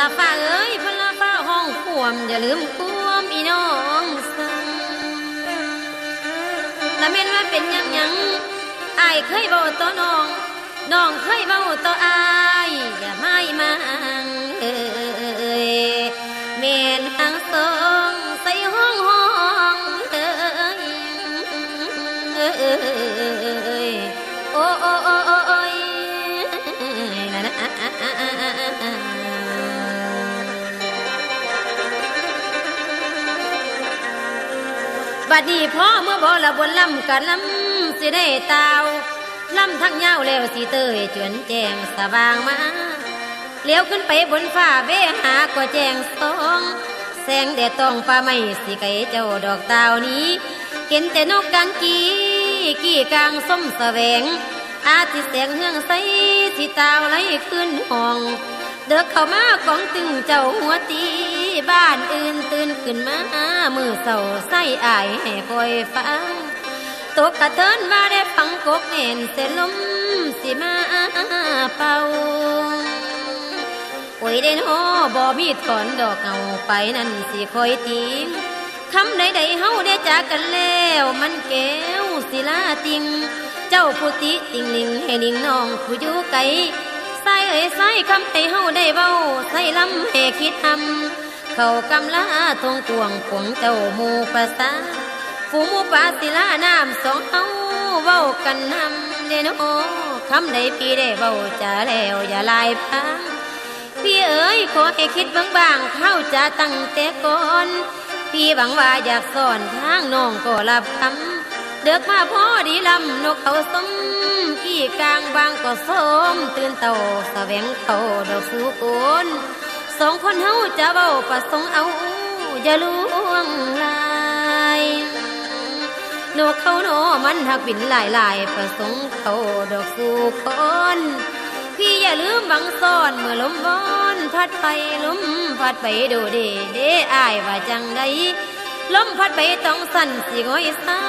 ละฟ้าเอ้ยพลาฟ้าห้องควมอย่าลืมควมอีน้องสังละแม่นว่าเป็นยังยังอายเคยเบาต่อน้อง น้องเคยเบาต่ออาย บัดนี้พ่อเมื่อบ่ละบนลำกันลำสิได้ตาวลำทั้งยาวแล้วสิเตยจวนแจงสว่างมาเลี้ยวขึ้นไปบนฟ้าเวหาก็แจงสองแสงแดดต้องฟ้าไม่สิไกเจ้าดอกดาวนี้ เห็นแต่นกกางกีกี่กลางส้มแสวง อาทิแสงเฮืองใสที่ตาวไหลขึ้นห้อง เด็กเข้ามากองตึงเจ้าหัวตีานอื่นตื่นขึ้นมามือเศร้าใส่อายให้คอยฟังตกกระเทินมาได้ฟังกกเน่นเสลมสิมาเป่าโอ้ยเดนโฮบ่มีถอนดอกเอาไปนั่นสิคอยติงคำใดๆเฮาได้จากกันแล้ว มันแก้วศิลาติง เจ้าผู้ติติงลิงให้ลิงน้องผู้อยู่ไกลใส่เอ้ยใส่คำให้เฮาได้เบ้าใส่ลำให้คิดทำ เขากำลาทงกวงขวงเจ้าหมูภาษาฝูมูปาศิลาน้ำสองเฮาเว้ากันนำเดนโอคำใดพี่ได้เว้าจะแล้วอย่าลายพังพี่เอ๋ยขอให้คิดบางบางๆเข้าจะตั้งแต่ก่อนพี่หวังว่าอยากสอนทางน้องก็รับคำเดือกมาพอดีลำนกเขาสมกี่กลางบางก็สมตื่นเต่าแสวงเขาดอกสูโกน สองคนเฮาจะเบาประสงเอาอย่าล่วงลายนกเขาโนมันหักบินหลายหลายประสงเขาดอกสูคนพี่อย่าลืมบังซ่อนเมื่อลมวอนพัดไปลมพัดไปดูเดเดอายว่าจังใดลมพัดไปต้องสั่นสิงอยสา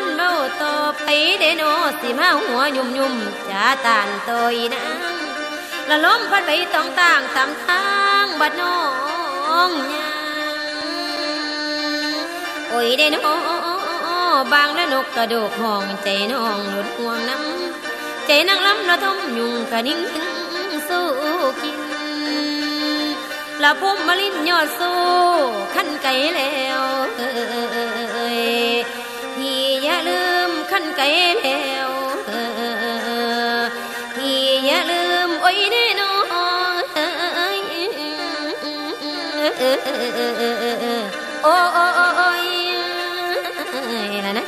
นเบาต่อไปเดโนสิมาหัวยุ่มยุ่มจะตานตอยนาง ละล้มพัดไปต้องต่างตามทางบัดน้องยังโอ้ยเดโนบางและนกกระโดกห้องใจน้องหลุดห่วงน้ำใจนางลำละทมยุงกระนิ่งสู้กินละพุ่มมะลินยอดสู้ขั้นไก่แล้วเอ้ยพี่อย่าลืมขั้นไก่แล้ว โอ้โอ้โอ้ยละนะ